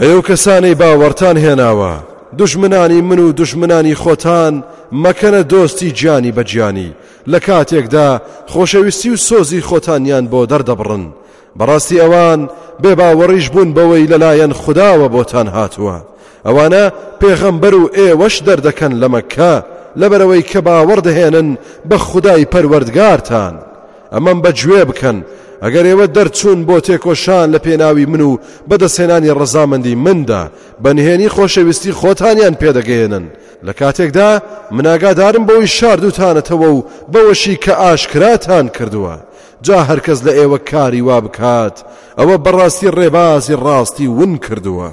ئەی ئەو کەسانەی باوەڕتان هێناوە، دوژمنانی من و دوژمنانی خۆتان مەکەنە دۆستی گیانی بە گیانی، لە کاتێکدا خۆشەویستی و سۆزی خۆتانیان بۆ دەردەبڕن، بەڕاستی ئەوان بێباوەڕیش بوون بەوەی لەلایەن خوداوە بۆتان هاتووە، ئەوانە پێغەمبەر و ئێوەش دەردەکەن لە مەککە، لەبەرئەوەی کە باوەڕ دەهێنن بە خودای پەروەردگارتان. ئەمەم بە گوێ بکەن، ئەگەر ئێوە دەرچوون بۆ تێکۆشان لە پێناوی من و بەدەستهێنانی ڕەزامەندی مندا، بە نهێنی خۆشەویستی خۆتانیان پێ دەگەیەنن، لە کاتێکدا من ئاگادارم بەوەی شاردووتانەتەوە و بەوەشی کە ئاشکراتان کردووە. جا هەر کەس لە ئێوە کاری وا بکات، ئەوە بەڕاستی ڕێبازی ڕاستی ون کردووە.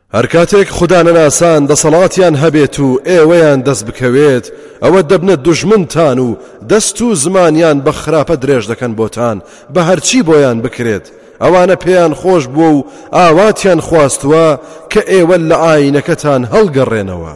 هەرکاتێک خودا نەناسان دەسەڵاتیان هەبێت و ئێوەیان دەست بکەوێت ئەوە دەبنە دوژمنتان و دەست و زمانیان بە خراپە درێژ دەکەن بۆتان بە هەرچی بۆیان بکرێت ئەوانە پێیان خۆش بووە و ئاواتیان خواستووە کە ئێوە لە ئاینەکەتان هەڵگەڕێنەوە.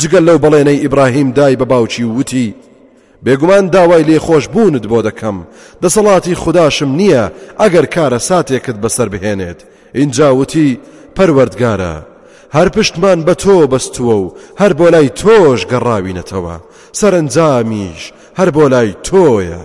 جگە لەو بەڵێنەی ئیبراهیم دای بە باوکی و وتی بێگومان داوای لێخۆش بوونت بۆ دەکەم دەسەڵاتی خودداشم نییە ئەگەر کارە ساتێکت بەسەر بهێنێت اینجا وتی پەروەردگارە هەر پشتمان بە تۆ بەستووە و هەر بۆ لای تۆش گەڕاوینەتەوە سەرنجامیش هەر بۆ لای تۆیە.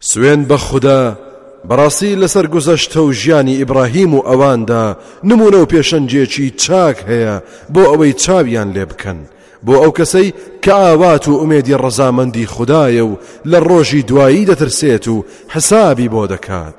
سوێند بە خودا، بەڕاستی لەسەر گوزەشتە و ژیانی ئیبڕاهیم و ئەواندا نموونە و پێشەنگێکی چاک هەیە بۆ ئەوەی چاویان لێ بکەن، بۆ ئەو کەسەی کە ئاوات و ئومێدی ڕەزامەندی خودایە و لە ڕۆژی دوایی دەترسێت و حسابی بۆ دەکات،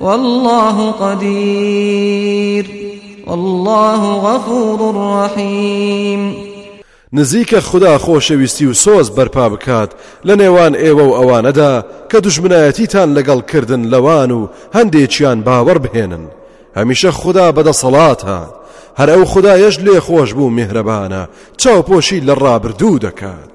واللە قدیر واللە غفور رحیم نزیکە خودا خۆشەویستی و سۆز بەرپا بکات لە نێوان ئێوە و ئەوانەدا کە دژمنایەتیتان لەگەڵ کردن لەوان و هەندێکیان باوەڕ بهێنن هەمیشە خودا بەدەسەڵاتە هەر ئەو خودایەش لێ خۆش بوو میهرەبانە چاوپۆشی لە ڕابردوو دەکات.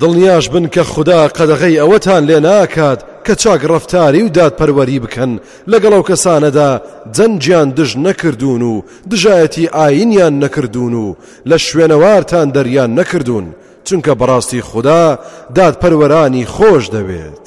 دڵنیاش بن کە خودا قەدەغەی ئەوەتان لێ ناکات کە چاک ڕەفتاری و دادپەروەری بکەن لەگەڵ ئەو کەسانەدا جەنگیان دژ نەکردوون و دژایەتی ئاینیان نەکردوون و لە شوێنەوارتان دەریان نەکردوون چونکە بەڕاستی خودا دادپەروەرانی خۆش دەوێت.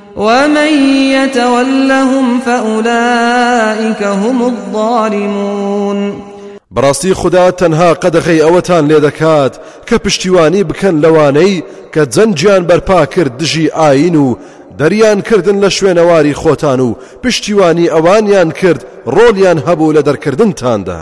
ومن یتولهم فاولئک هم الظالمون بەڕاستی خدا تەنها قەدەغەی ئەوەتان لێ دەکات کە پشتیوانی بکەن لەوانەی کە جەنجیان بەرپا کرد دژی ئاین و دەریان کردن لە شوێنەواری خۆتان و پشتیوانی ئەوانیان کرد ڕۆڵیان هەبوو لە دەرکردنتاندا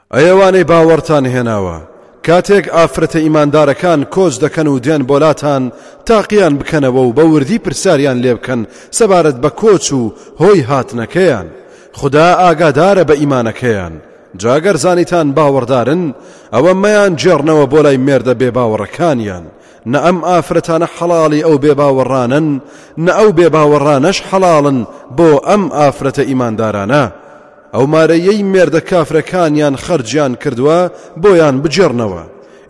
ئەی ئەوانەی باوەڕتان هێناوە، کاتێک ئافرەتە ئیماندارەکان کۆچ دەکەن و دێن بۆ لاتان، تاقییان بکەنەوە و بە وردی پرسیاریان لێ بکەن سەبارەت بە کۆچ و هۆی هاتنەکەیان، خودا ئاگادارە بە ئیمانەکەیان، جا گەر زانیتان باوەڕدارن، ئەوە مەیانگێڕنەوە بۆ لای مێردە بێباوەڕەکانیان، نە ئەم ئافرەتانە حەڵاڵی ئەو بێباوەڕانەن، نە ئەو بێباوەڕانەش حەڵاڵن بۆ ئەم ئافرەتە ئیماندارانە. ئەو مارەیەی مێردە کافرەکانیان خەرجیان کردووە بۆیان بگێڕنەوە،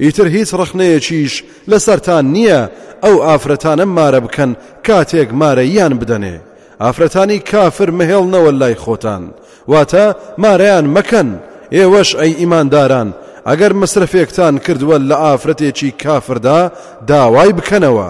ئیتر هیچ ڕەخنەیەکیش لەسەرتان نییە ئەو ئافرەتانە مارە بکەن کاتێک مارەییان بدەنێ، ئافرەتانی کافر مەهێڵنەوە لای خۆتان، واتە مارەیان مەکەن، ئێوەش ئەی ئیمانداران ئەگەر مسرەفێکتان کردووە لە ئافرەتێکی کافردا داوای بکەنەوە،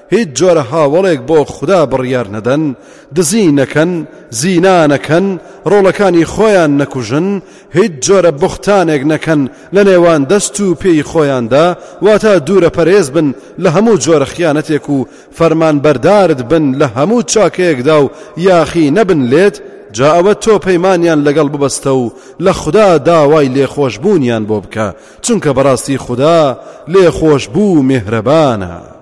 هیچ جۆرە هاوەڵێک بۆ خودا بڕیار نەدەن دزی نەکەن زینا نەکەن ڕۆڵەکانی خۆیان نەکوژن هیچ جۆرە بختانێک نەکەن لە نێوان دەست و پێی خۆیاندا واتا دوورە پەرێز بن لە هەموو جۆرە خیانەتێک و فەرمان بەردارد بن لە هەموو چاکەیەکدا و یاخی نەبن لێت جا ئەوە تۆ پەیمانیان لەگەڵ ببەستە و لە خوددا داوای لێخۆشببوونیان بۆ بکە چونکە بەڕاستی خوددا لێخۆش بوو مهرەبانە.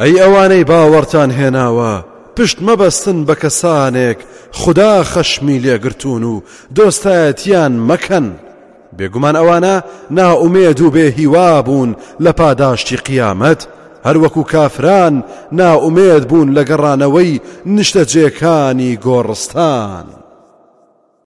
ئەی ئەوانەی باوەڕتان هێناوە پشت مەبەستن بە کەسانێک خودا خەشمی لێگرتوون و دۆستایەتییان مەکەن، بێگومان ئەوانە نائومێد و بێ هیوا بوون لە پاداشتی قیامەت، هەروەکو کافران نائومێد بوون لە گەڕانەوەی نیشتەجێکانی گۆڕستان.